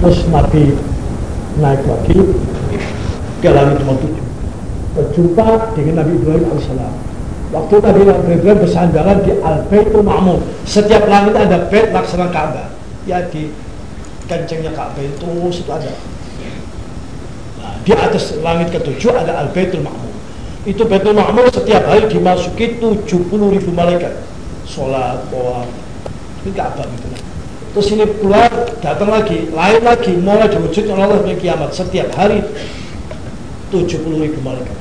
terus Nabi naik lagi. Ke langit nomor tujuh. Berjumpa dengan Nabi Ibrahim alaihissalam waktu Nabi Ibrahim bersandaran di Al-Baitul Ma'mur setiap langit ada bait laksana Ka'bah. Ya di kencingnya Ka'bah itu itu ada. Nah, di atas langit ketujuh ada Al-Baitul Ma'mur. Itu Baitul Ma'mur setiap hari dimasuki 70 ribu malaikat. Sholat, bawa ini Ka'bah gitu terus ini keluar datang lagi lain lagi mulai diwujudkan Allah di kiamat. Setiap hari 70 ribu malaikat.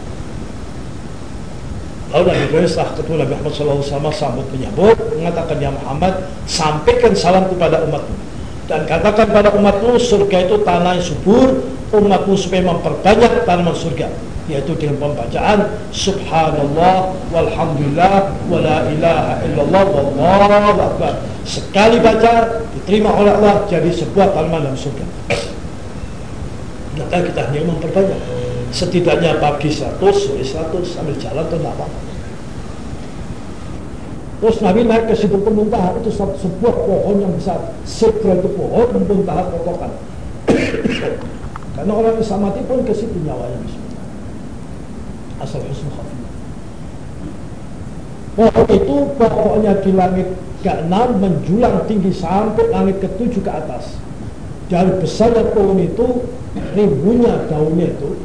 Lalu Nabi Ibrahim setelah ketemu Nabi Muhammad SAW sambut menyambut mengatakan ya Muhammad sampaikan salam kepada umatmu. Dan katakan pada umatmu surga itu tanah yang subur umatmu supaya memperbanyak tanaman surga. Yaitu dengan pembacaan subhanallah walhamdulillah wala ilaha illallah wallahu akbar sekali baca diterima oleh Allah jadi sebuah tanaman dalam surga. Maka kita hanya memperbanyak. Setidaknya pagi 100 sore 100 sambil jalan itu tidak apa-apa. Terus Nabi naik ke situ pemuntahan itu sebuah pohon yang besar segera itu pohon pemuntahan potokan. Karena orang yang mati pun ke situ nyawanya asal husnul khatimah. Pohon itu pokoknya di langit ke-6 menjulang tinggi sampai langit ke-7 ke atas. Dari besarnya pohon itu, ribunya daunnya itu,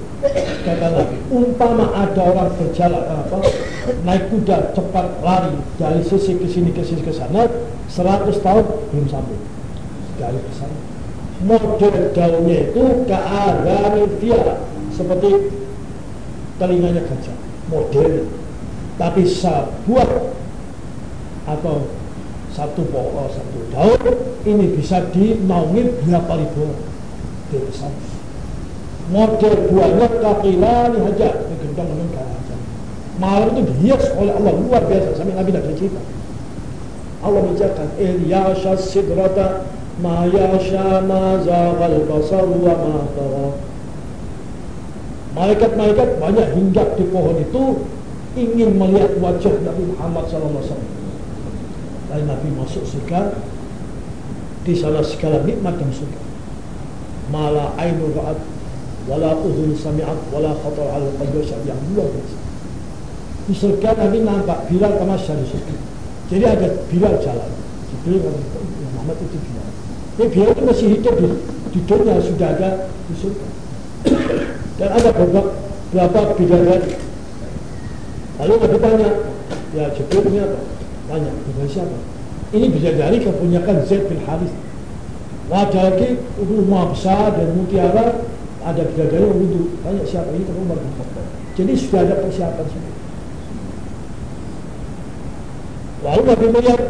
kata Nabi, umpama ada orang berjalan apa, naik kuda cepat lari dari sisi ke sini ke sini ke sana, 100 tahun belum sampai dari besar. Model daunnya itu ke arah seperti telinganya gajah modern tapi sebuah atau satu pokok satu daun ini bisa dinaungi berapa ribu? Di besar model buahnya kakilani haja gendong gendong. Aja malam itu dihias oleh Allah. Luar biasa. Sampai Nabi tidak cerita. Allah menjaga Ilyasha sidrata ma yasha ma zaghal basar wa ma Malaikat-malaikat banyak hinggap di pohon itu ingin melihat wajah Nabi Muhammad SAW. Lalu Nabi masuk surga, di sana segala nikmat dan surga. Mala ainu ra'at, wala uzun sami'at, wala khatar al qalbi yang luar biasa. Di surga Nabi nampak Bilal kama di surga. Jadi ada Bilal jalan. Jibril Muhammad itu Bilal. Tapi Bilal itu masih hidup di, di dunia sudah ada di surga dan ada beberapa berapa bidadari lalu Nabi tanya ya Jibril ini apa tanya dengan siapa? Ini bidadari kepunyakan Zaid bin Harith ada lagi rumah besar dan mutiara ada bidadari wudhu tanya siapa? Ini kan Umar bin jadi sudah ada persiapan semua. Lalu Nabi melihat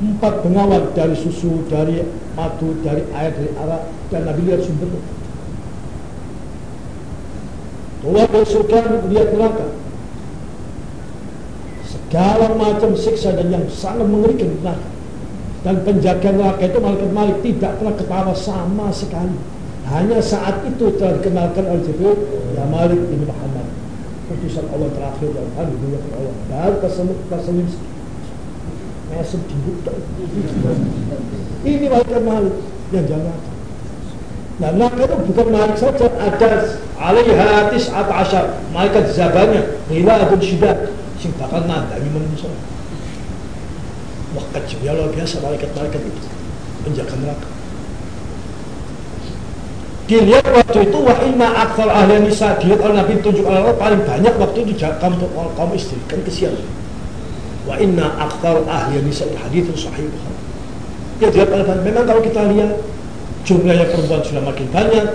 empat pengawal dari susu, dari madu, dari air, dari arak dan Nabi lihat sumbernya. Keluar dari surga lihat neraka segala macam siksa dan yang sangat mengerikan neraka dan penjaga neraka itu malaikat malik tidak pernah ketawa sama sekali. Hanya saat itu telah dikenalkan oleh Jibril ya Malik ini Muhammad. Putusan Allah terakhir dan haleluya Allah. Baru tersenyum tersenyum mesem ini malaikat malik yang jaga Nah, neraka itu bukan malik saja, ada alaiha tis'at asyar, malaikat zabanya, adun syidat, sing bakal nandangi manusia. Wah, kecil luar biasa malaikat-malaikat itu, penjaga neraka. Dilihat waktu itu wa inna akthar ahli nisa dilihat oleh Nabi tunjuk oleh Allah paling banyak waktu itu kaum kaum istri kan kesian. Wa inna akthar ahli nisa hadits sahih. Ya dilihat oleh memang kalau kita lihat jumlahnya perempuan sudah makin banyak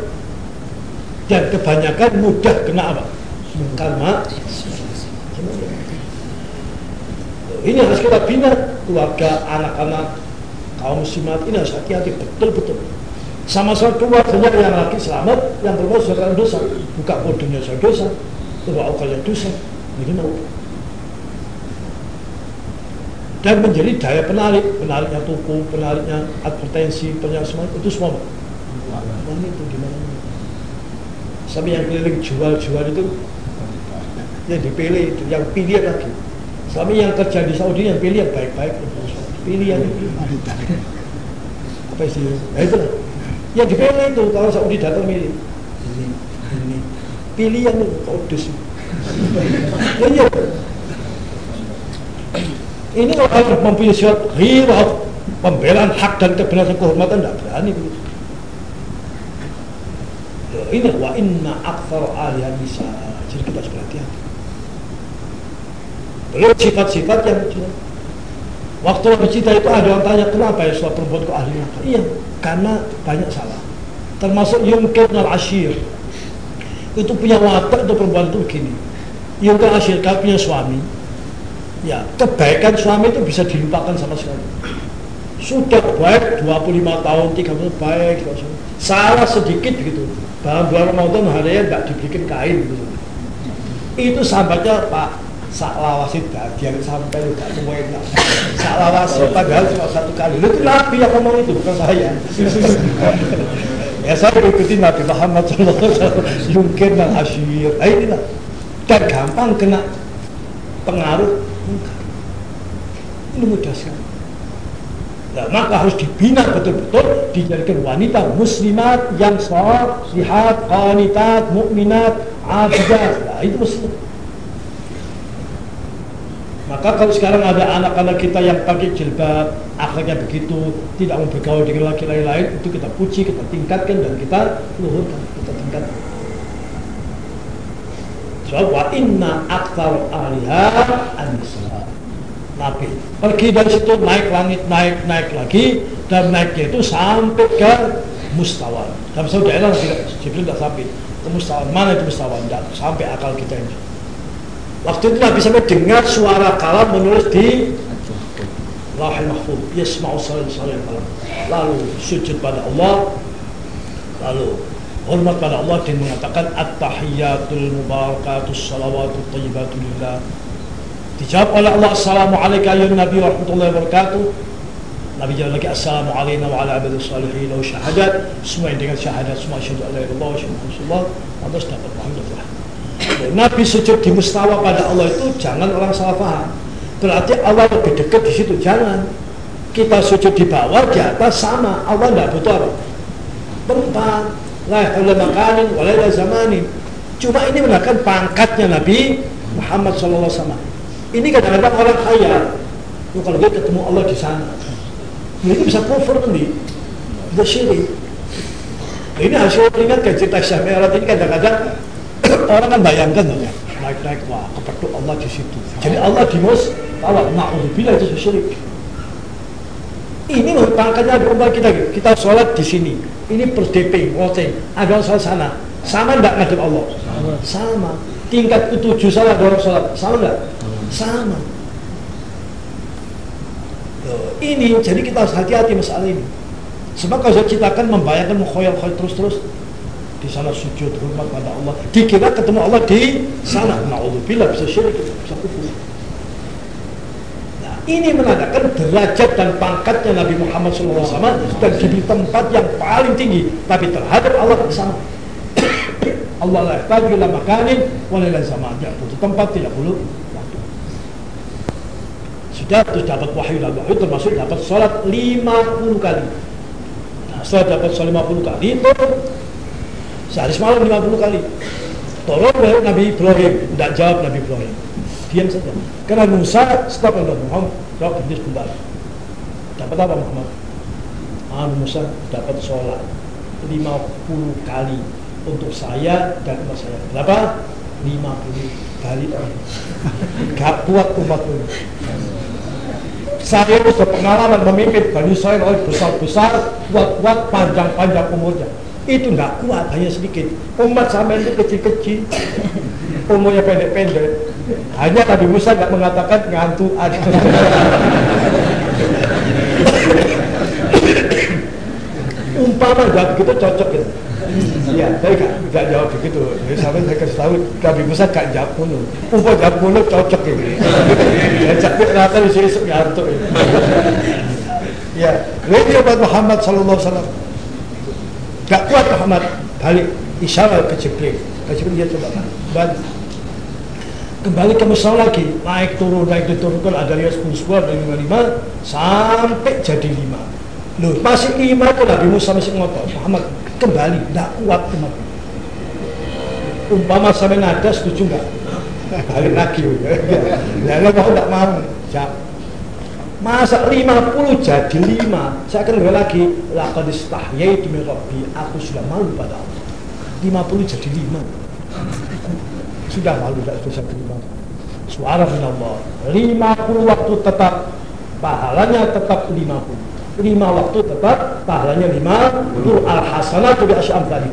dan kebanyakan mudah kena apa? Karma ini harus kita bina keluarga, anak-anak, kaum muslimat. Ini harus hati-hati betul-betul. Sama-sama keluarganya yang laki selamat yang perempuan sudah dosa. Buka bodohnya sudah dosa bawa ukalnya dosa. Begini dan menjadi daya penarik penariknya toko penariknya advertensi penyarik semua itu semua mana itu gimana sampai yang keliling jual-jual itu yang dipilih itu yang pilih lagi sampai yang kerja di Saudi yang pilih yang baik-baik. Pilih yang apa sih? Nah, itu. Lah yang dipilih itu kalau Saudi datang milih. Ini pilihan kudus. Ya, iya. Ini kalau mempunyai surat ghirah pembelaan hak dan kebenaran kehormatan tidak berani. Begitu ini wa inna akthar alihan bisa jadi kita harus berhati-hati belum sifat-sifat yang waktu Nabi Cita itu ada yang tanya kenapa ya soal perempuan kok ahli neraka iya karena banyak salah. Termasuk Yungkir al Ashir. Itu punya watak itu perempuan itu begini. Yungkir Ashir kalau punya suami ya kebaikan suami itu bisa dilupakan sama sekali. Sudah baik 25 tahun 30 tahun baik salah sedikit begitu dalam bulan Ramadan harinya tidak dibikin kain gitu. itu sahabatnya Pak saklawasit yang sampai tidak semua enak saklawasit padahal cuma satu kali. Itu Nabi yang ngomong itu? Bukan saya. Ya saya ikuti Nabi Muhammad SAW mungkin dan asyir. Nah, inilah dan gampang kena pengaruh. Ini mudah sekali. Nah, maka harus dibina betul-betul dijadikan wanita muslimat yang sholat, lihat, qanitat, mukminat, abidat. Nah, itu mesti. Kalau sekarang ada anak-anak kita yang pakai jilbab, akhlaknya begitu, tidak mau bergaul dengan laki-laki lain, itu kita puji, kita tingkatkan dan kita luhurkan, kita tingkatkan. So, wa inna aktar aliha an Nabi. Pergi dari situ naik langit, naik, naik lagi dan naiknya itu sampai ke mustawan. Dalam satu daerah tidak, Jibril tidak sampai ke mustawan. Mana itu mustawan? Tidak sampai akal kita ini. Waktu itu Nabi sampai dengar suara kalam menulis di Lahil Mahfud. Yasma'u salim salim kalam. Lalu sujud pada Allah. Lalu hormat pada Allah dan mengatakan at-tahiyyatul mubarakatus salawatut tayyibatul lillah Dijawab oleh Allah Assalamualaikum ya Nabi warahmatullahi wabarakatuh Nabi jawab lagi Assalamualaikum wa ala abadu salihin wa syahadat Semua yang dengan syahadat Semua syahadu Allah wa syahadu Lantas dapat Muhammadullah Nabi sujud di mustawa pada Allah itu Jangan orang salah paham. Berarti Allah lebih dekat di situ Jangan. Kita sujud di bawah, di atas sama Allah tidak butuh apa. Tempat La yahullah makanin, wa zamanin. Cuma ini menakan pangkatnya Nabi Muhammad SAW ini kadang-kadang orang kaya, kalau dia ketemu Allah di sana, ini bisa kufur nanti, bisa syirik. Ini hasil ingat cerita Syahmirat ini kadang-kadang orang kan bayangkan ya, naik-naik wah kepetuk Allah di situ. Jadi Allah di mus, Allah naudzubillah itu syirik. Ini makanya umat kita, kita sholat di sini. Ini per DP, ngoceng, ada sholat sana. Sama enggak ngadep Allah? Sama. Tingkat ketujuh salah orang sholat, sama enggak? sama ini jadi kita harus hati-hati masalah ini sebab kalau saya ceritakan membayangkan mengkhoyal-khoyal terus-terus di sana sujud hormat pada Allah. Dikira ketemu Allah di sana. Na'udzubillah bisa syirik bisa kufur. Nah ini menandakan derajat dan pangkatnya Nabi Muhammad SAW dan di tempat yang paling tinggi. Tapi terhadap Allah sama Allah la yahtaju ila makanin wa la zaman. Ya butuh tempat tidak perlu sudah terus dapat wahyu dan wahyu termasuk dapat sholat 50 kali. Nah setelah dapat sholat 50 kali itu sehari semalam 50 kali. Tolong Nabi Ibrahim. Tidak jawab Nabi Ibrahim. Diam saja. Karena Musa stop Allah Muhammad. Jawab berhenti sebentar dapat apa Muhammad? Ah Musa dapat sholat 50 kali untuk saya dan umat saya. Berapa? 50 kali. Gak kuat umat ini. Saya sudah pengalaman memimpin Bani Israel oleh besar-besar, kuat-kuat, panjang-panjang umurnya. Itu nggak kuat, hanya sedikit. Umat sama itu kecil-kecil, umurnya pendek-pendek. Hanya Nabi Musa nggak mengatakan ngantuk ada. Umpama nggak begitu cocok gitu. Iya, saya gak, gak jawab begitu. Jadi sampai saya kasih tahu, Nabi Musa gak jawab mulu. Umpa jawab mulu cocok ini. ya, capek rata di sini ngantuk ini. ya, obat Muhammad Sallallahu Alaihi Wasallam. Gak kuat Muhammad balik isyarat ke Jibril. Ke Jibril dia coba balik. Kembali ke musola lagi, naik turun, naik turun, ada lihat 10 10, ada 5 5, sampai jadi 5 Loh, masih lima itu Nabi Musa masih ngotot. Muhammad kembali, tidak kuat teman. Umpama sampai nada setuju nggak? Balik lagi. Ya, mau nggak mau? Ya. Masa 50 jadi 5 Saya akan lagi Laqad istahyaitu min rabbi. Aku sudah malu pada Allah. 50 jadi 5 Sudah malu tidak bisa terima. Suara min Allah. 50 waktu tetap Pahalanya tetap 50 lima waktu tetap pahalanya lima itu al hasanatu bi asyam tadi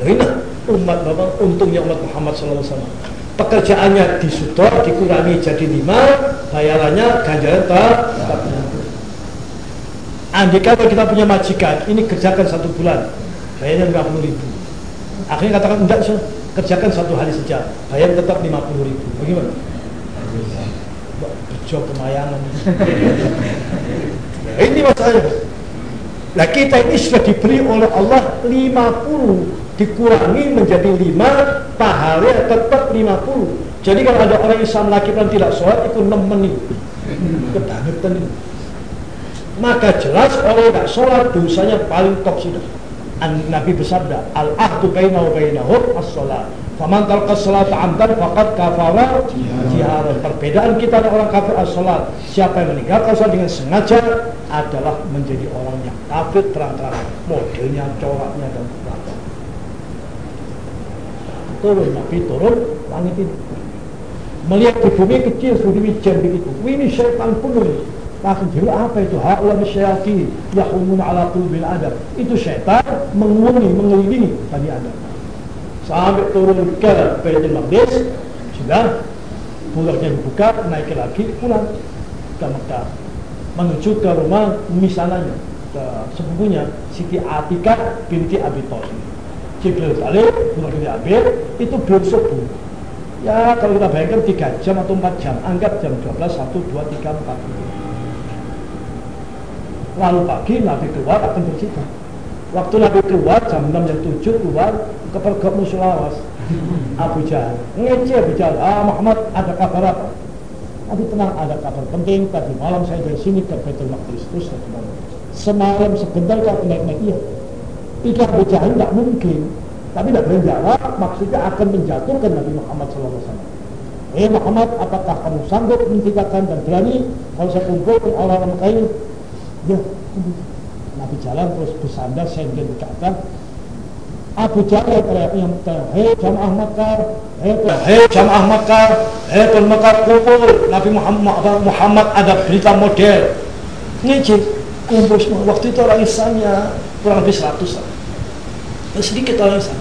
ini umat bapak untungnya umat Muhammad SAW pekerjaannya disudor dikurangi jadi lima bayarannya ganjaran tetap kalau kita punya majikan ini kerjakan satu bulan bayarnya lima puluh ribu. Akhirnya katakan enggak sih kerjakan satu hari saja bayar tetap lima puluh ribu. Bagaimana? Bejo kemayangan. Ini masalahnya. Nah kita ini sudah diberi oleh Allah 50 dikurangi menjadi 5 pahalanya tetap 50 jadi kalau ada orang Islam lagi yang tidak sholat itu 6 menit kebangetan ini maka jelas orang tidak sholat dosanya paling top sudah Nabi bersabda al-ahdu baina wa bainahum as-sholat Faman talqa salat amdan faqad kafara jiharan. Perbedaan kita dengan orang kafir as-salat. Siapa yang meninggalkan salat dengan sengaja adalah menjadi orang yang kafir terang-terangan. Modelnya, coraknya dan. Turun Nabi turun langit ini. Melihat di bumi kecil seperti wijen begitu. Ini syaitan penuh. Lakin jadi apa itu? Ha'ulah syaitan yahumun ala qulubil adam. Itu syaitan menguni, mengelilingi Bani Adam sampai turun ke Baitul Maqdis sudah mulutnya dibuka naik lagi pulang ke Mekah menuju ke rumah misalnya sepupunya Siti Atika binti Abi Thalib Jibril balik mulai diambil itu belum subuh. Ya kalau kita bayangkan 3 jam atau 4 jam anggap jam 12 1 2 3 4 lalu pagi Nabi keluar akan bercerita waktu Nabi keluar jam 6 jam 7 keluar ke pergok musulawas Abu Jahal. Ngece Abu Jahal. Ah Muhammad ada kabar apa? Nabi tenang ada kabar penting. Tadi malam saya dari sini ke Betul Maqdis. Terus semalam sebentar kau naik-naik iya Abu Jahal tidak mungkin. Tapi tidak boleh jawab maksudnya akan menjatuhkan Nabi Muhammad SAW Eh Muhammad, apakah kamu sanggup menceritakan dan berani kalau saya kumpul orang-orang kain? Ya, Nabi jalan terus bersandar sendiri di atas Abu Jahal teriak yang hei jamaah Makkah hei jamaah Makkah hei Makkah kumpul. Nabi Muhammad, Muhammad ada berita model. Ngecek kumpul semua. Waktu itu orang Islamnya kurang lebih 100 lah sedikit orang Islam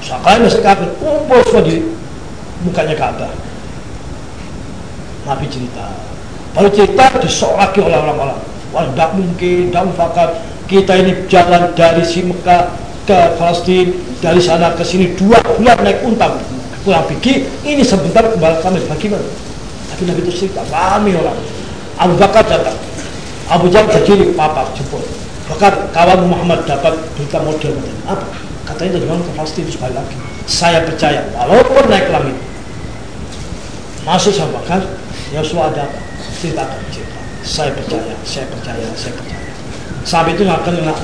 sekarang masih kafir kumpul semua di mukanya Ka'bah Nabi cerita baru cerita disoraki oleh orang-orang Wah, tidak mungkin, tidak mufakat. Kita ini jalan dari si Mekah ke Palestina, dari sana ke sini dua bulan naik unta pulang pergi. Ini sebentar kembali kami bagaimana? Tapi Nabi itu cerita, rame orang. Abu Bakar datang, Abu Jahal berdiri, papa jemput. Bahkan kawan Muhammad dapat berita model apa? Katanya dari mana ke Palestina sekali lagi. Saya percaya, walaupun naik langit, masuk sama Bakar, Yosua ada apa? Ceritakan cerita saya percaya, saya percaya, saya percaya. Sampai itu nggak akan nggak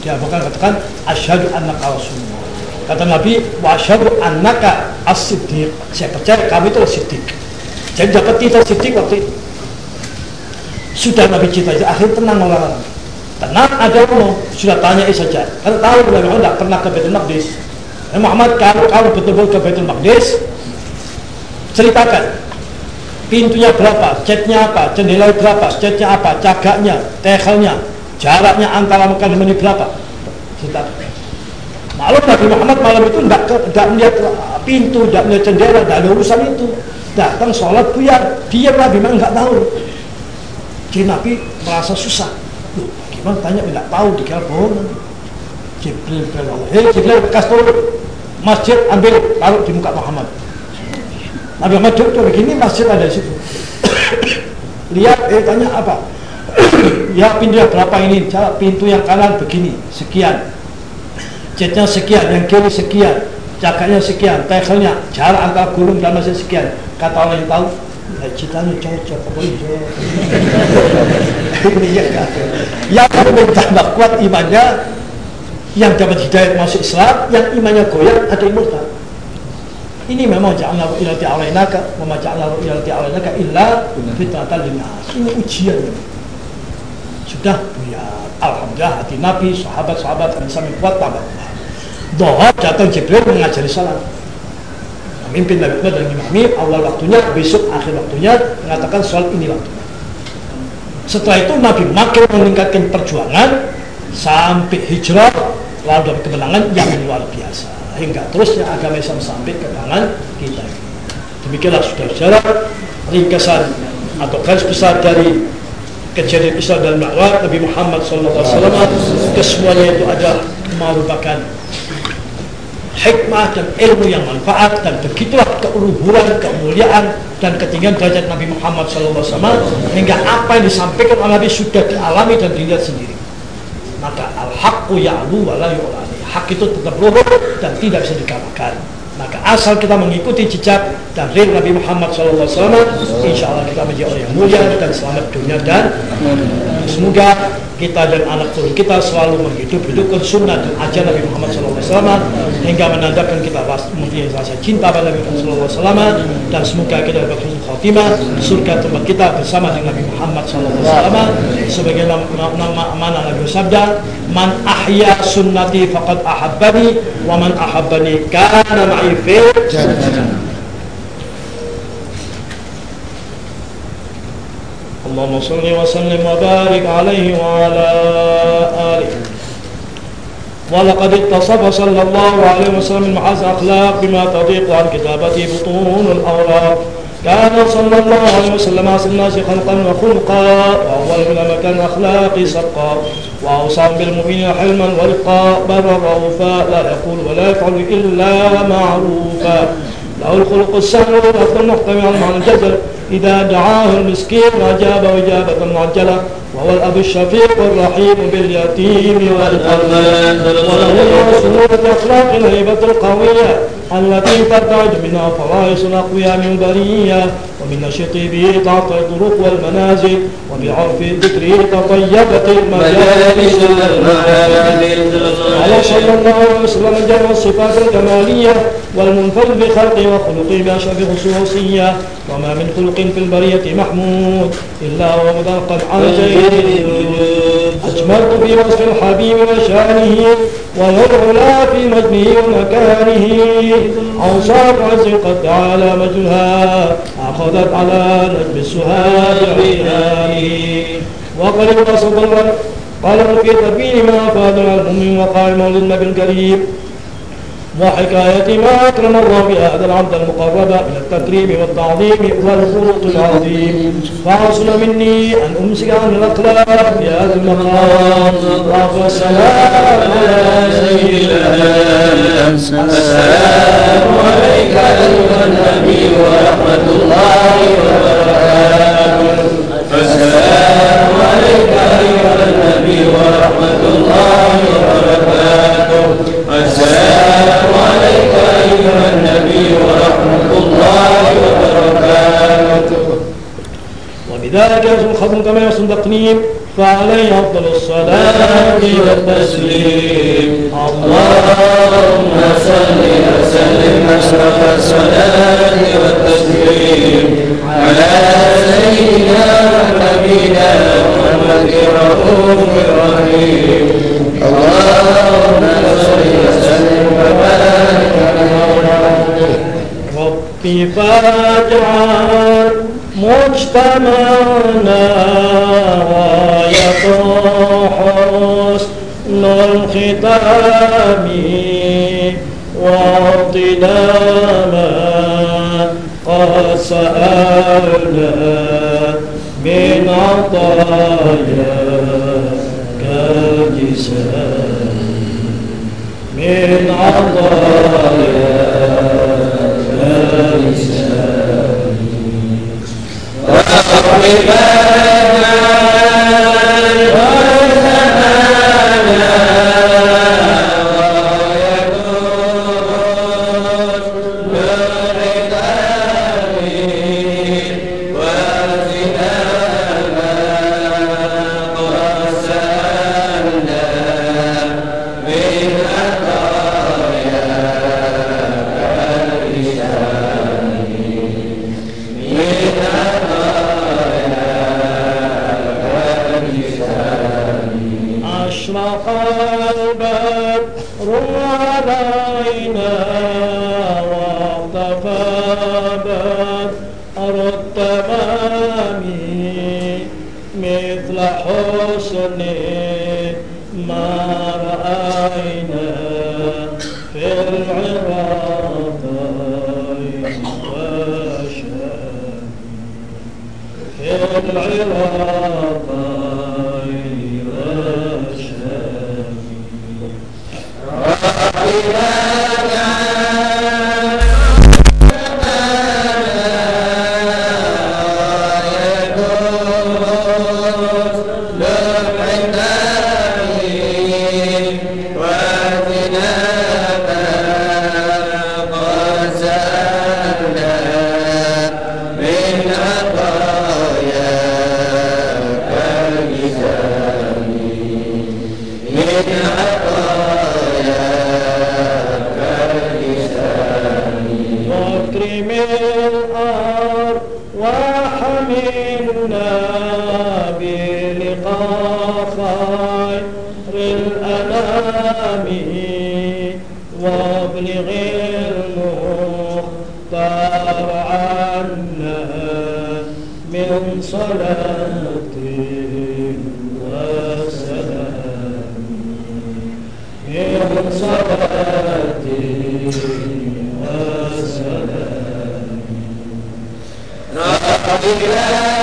dia bahkan katakan asyhadu annaka rasulullah. Kata Nabi, wa asyhadu as-siddiq. Saya percaya kamu itu siddiq. Jadi dapat titel siddiq waktu itu. Sudah Nabi cerita itu, akhirnya tenang orang-orang. Tenang ada mau sudah tanya saja. Karena tahu Muhammad tidak pernah ke Baitul Maqdis. Muhammad kalau kalau betul-betul ke Baitul Maqdis, ceritakan pintunya berapa, catnya apa, jendela berapa, catnya apa, cagaknya, tehelnya, jaraknya antara Mekah dan berapa. Kita Maklum Nabi Muhammad malam itu tidak tidak melihat pintu, tidak melihat jendela, tidak ada urusan itu. Datang sholat buyar, dia Nabi memang nggak tahu. Jadi Nabi merasa susah. Gimana tanya tidak tahu dikira bohong. Jibril bilang, hei Jibril bekas turun. Masjid ambil taruh di muka Muhammad. Nabi Muhammad duduk begini masjid ada di situ. Lihat eh tanya apa? Ya pintu yang berapa ini? Cara pintu yang kanan begini sekian. Catnya sekian yang kiri sekian. Cakanya sekian. Tegelnya jarak antara gulung dan masjid sekian. Kata orang yang tahu citanya cocok ini yang ada yang tambah kuat imannya yang dapat hidayah masuk Islam yang imannya goyang ada yang murtad ini memang ja'alna ila ta'alainaka wa ma ja'alna ila ta'alainaka illa fitnatan linnas. Ini ujian. Sudah ya alhamdulillah hati Nabi sahabat-sahabat yang sampai kuat tambah. Dohab datang Jibril mengajari salat mimpin Nabi Muhammad dan imami awal waktunya besok akhir waktunya mengatakan soal ini waktunya setelah itu Nabi makin meningkatkan perjuangan sampai hijrah lalu dapat kemenangan yang luar biasa. Hingga terusnya agama Islam sampai ke tangan kita. Demikianlah sudah saudara ringkasan atau garis besar dari kejadian Islam dan dakwah Nabi Muhammad SAW kesemuanya itu adalah merupakan hikmah dan ilmu yang manfaat dan begitulah keuluhuran, kemuliaan dan ketinggian derajat Nabi Muhammad SAW hingga apa yang disampaikan oleh Nabi sudah dialami dan dilihat sendiri. Maka al-haqqu ya'lu wa la yu'lani hak itu tetap luhur dan tidak bisa dikalahkan. Maka asal kita mengikuti jejak dan Nabi Muhammad SAW insya Allah kita menjadi orang yang mulia dan selamat dunia dan semoga kita dan anak turun kita selalu menghidup hidupkan sunnah dan ajar Nabi Muhammad SAW hingga menandakan kita mempunyai rasa cinta pada Nabi Muhammad SAW dan semoga kita dapat khatimah surga tempat kita bersama dengan Nabi Muhammad SAW sebagai nama, nama amanah Nabi Sabda man ahya sunnati faqad ahabbani wa man ahabbani kana ma'i fil jannah اللهم صل وسلم وبارك عليه وعلى آله. ولقد اتصف صلى الله عليه وسلم المحاسن أخلاق بما تضيق عن كتابته بطون الأوراق. كان صلى الله عليه وسلم أحسن الناس خلقا وخلقا وأول من مكان أخلاق سقا وأوصى بالمؤمنين حلما ورقا برا رؤوفا لا يقول ولا يفعل إلا معروفا. له الخلق السهل والأفضل المحتمي عن الجزر إذا دعاه المسكين وأجاب إجابة معجلة وهو الأب الشفيق الرحيم باليتيم والأرمل وله سهولة الأخلاق الهيبة القوية التي ترتعد منها فرائص الأقوياء من البرية ومن نشط به تعطي الطرق والمنازل وبعرف الذكر تطيبت المجالس على صلى الله وسلم جمع الصفات الكمالية والمنفرد بخلقه وخلقه بأشرف خصوصية وما من خلق في البرية محمود إلا هو مدرقا عن جيد أجملت في وصف الحبيب وشأنه والعلا في مجده ومكانه. أوصاف عز قد على مجدها أخذت على نجم السهاد عينانه وقد وصف قال في تبين ما العلم وقال مولد النبي الكريم. وحكاية ما أكرم الله بهذا العبد المقرب من التكريم والتعظيم والخلق العظيم. فحصل مني أن أمسك عن الأخلاق في هذا المقام. والسلام على سيد السلام عليك أيها النبي ورحمة الله وبركاته. السلام عليك أيها النبي ورحمة الله وبركاته. ورحمة الله وبركاته. وبذلك كما يحصل التقنيم فعليه أفضل الصلاة والتسليم اللهم صل وسلم أشرف الصلاة والتسليم على سيدنا ونبينا محمد رؤوف رحيم اللهم صل وسلم وبارك فاجعل مجتمعنا غاية حسن الختام واعطنا ما قد سألنا من عطايا كالجسام من عطايا الحساب وأقرب العراق غير الشام وتقدير وسلام من صلاتي وسلام لا إله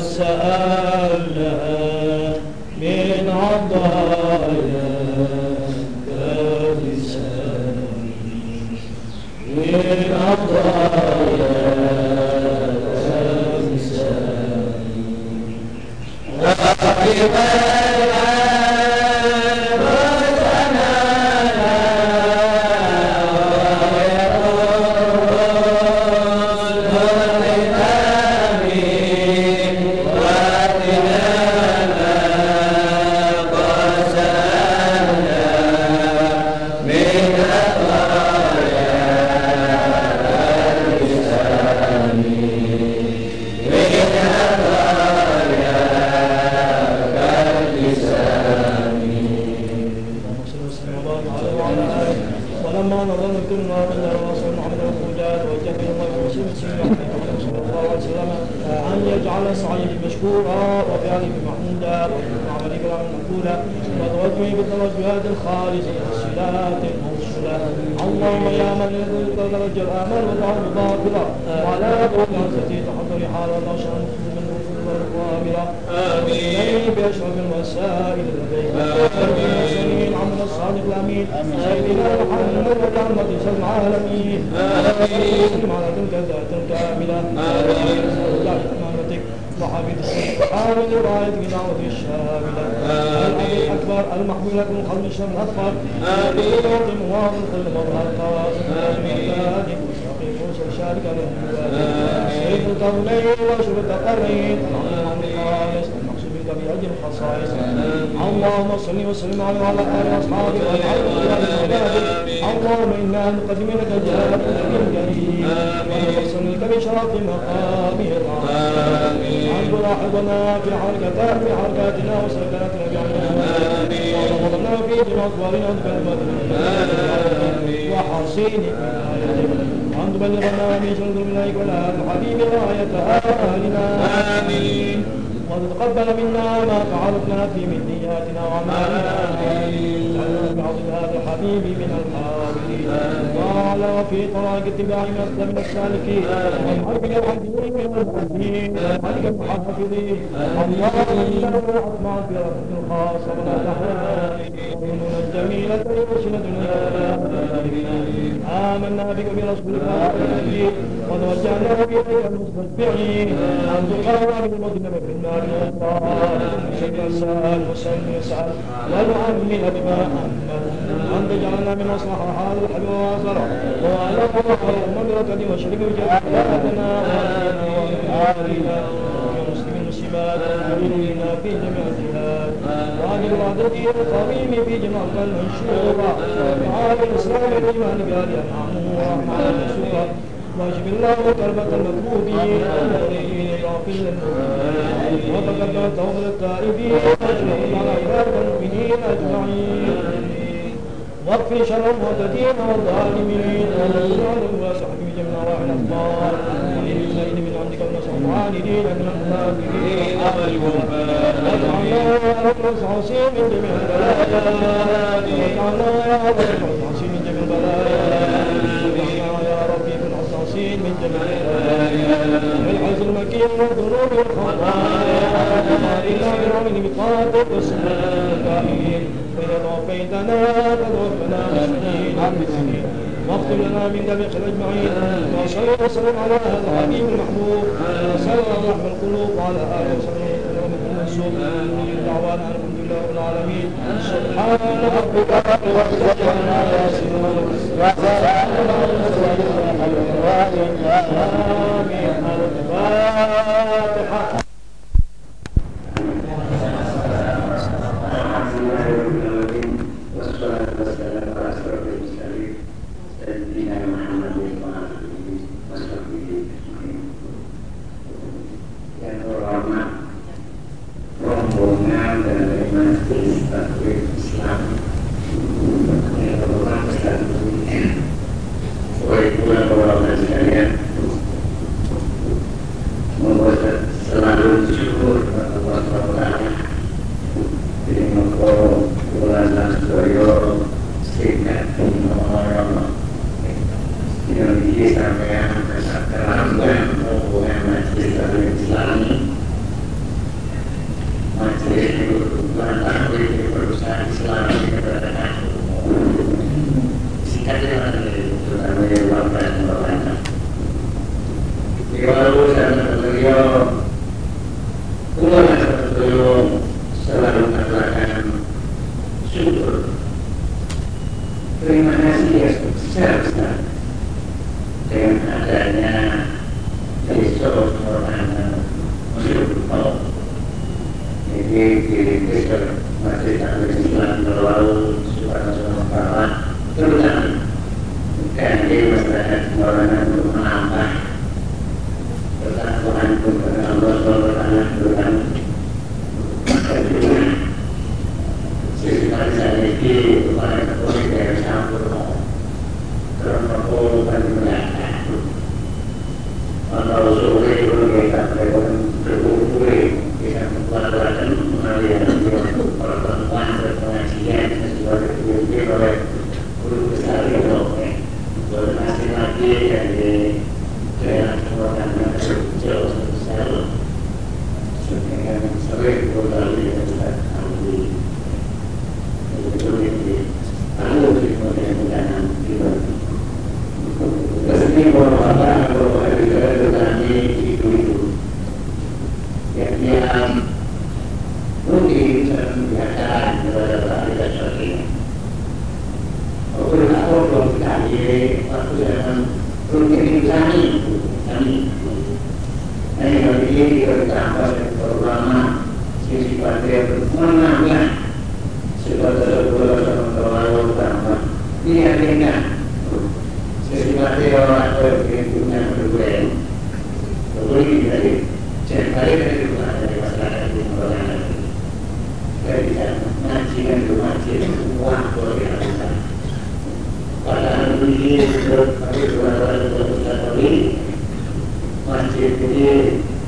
سألها من عطاياك بسامي من عطاياك بسامي الأولاد وعمل الإبرام المقبولة وتوجهي بالتوجهات الخالصة الصلاة الموصولة اللهم يا من يذلك وتوجه الآمال وتعود الباطلة وعلى قوة التي تحضر حالا نشر المسلمين والقوامرة آمين. بأشرف الوسائل آمين. عمل الصادق الأمين. سيدنا محمد وبرحمة العالمين آمين. على تلك الذات الكاملة. آمين. حامل راية من عوض الشاملة آمين الأكبر المحمولة من قلب الشام الأطفال آمين يعطي مواطن قلب الأرقام آمين شارك آمين القرنين وشبت القرنين آمين بأجل الخصائص اللهم صل وسلم على وعلى آل أصحابك وعلى آل اللهم إنا نقدم لك الجهاد واحسن لك بشرف مقامه آمين عبد رحمنا في حركتنا في حركاتنا وسكنتنا جعلنا آمين ورغبنا في جمعنا آمين وحصينك وأن تبلغنا من جند الملائك ولا الحبيب راية أهلنا آمين وتتقبل منا ما تعرفنا في من نياتنا وما آمين بعض هذا الحبيب من الحال قال وفي قراءة اتباع مسلم السالكين. والحرب الوحيدين والمهديين ملك المحافظين اللهم له مغفرة خاصة لها جميلة وسنة آمنا بك برسولك النبي وتوجهنا بإليك المستتبعين أن تقرر بالمذنب في النار. والنار شكرا سأل وسلم يسأل ونعمل بما أنت أن تجعلنا من أصلح حال هذا الحبل وآثره وأن أقرأ مدرة مشرك جهاتنا وأهلنا وأهلنا ومسلم الشباب ومنا في جميع الجهات وعلى الوعدة القميم في جمع المنشورة وعلى الإسلام الإيمان بأهل أنعمه ورحمة السورة واجب الله كربة المكروبين المؤمنين غافل المؤمنين. وتقبل توبة التائبين واجب الله عباد المؤمنين أجمعين. واكفي شر المعتدين والظالمين. وصحبه جميعا وعلى الله الليل من عندك من صفعان دين من المنافقين واجعلنا يا رب الحسين من جميع البلايا واجعلنا يا رب الحسين من فإذا توفيتنا فتوفنا مسلمين واغفر لنا من ذنب اجمعين وصلى وسلم على هذا الحبيب المحبوب وصلى الله رحم القلوب وعلى اله وصحبه وسلم دعوانا الحمد لله رب العالمين سبحان ربك رب العزه عما يصفون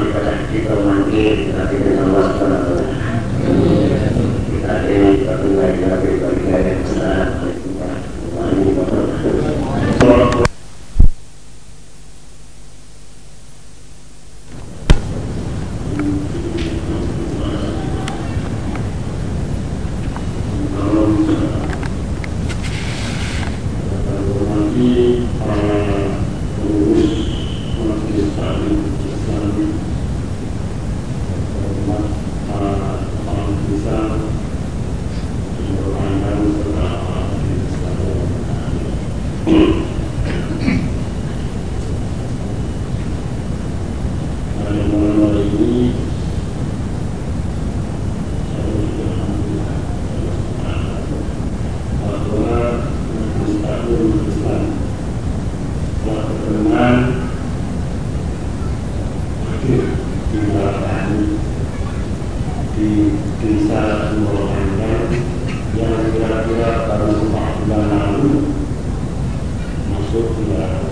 kita kita mandi kita dengan Allah Subhanahu Wa kita ini berdua kita berdua kita kita そういうふうな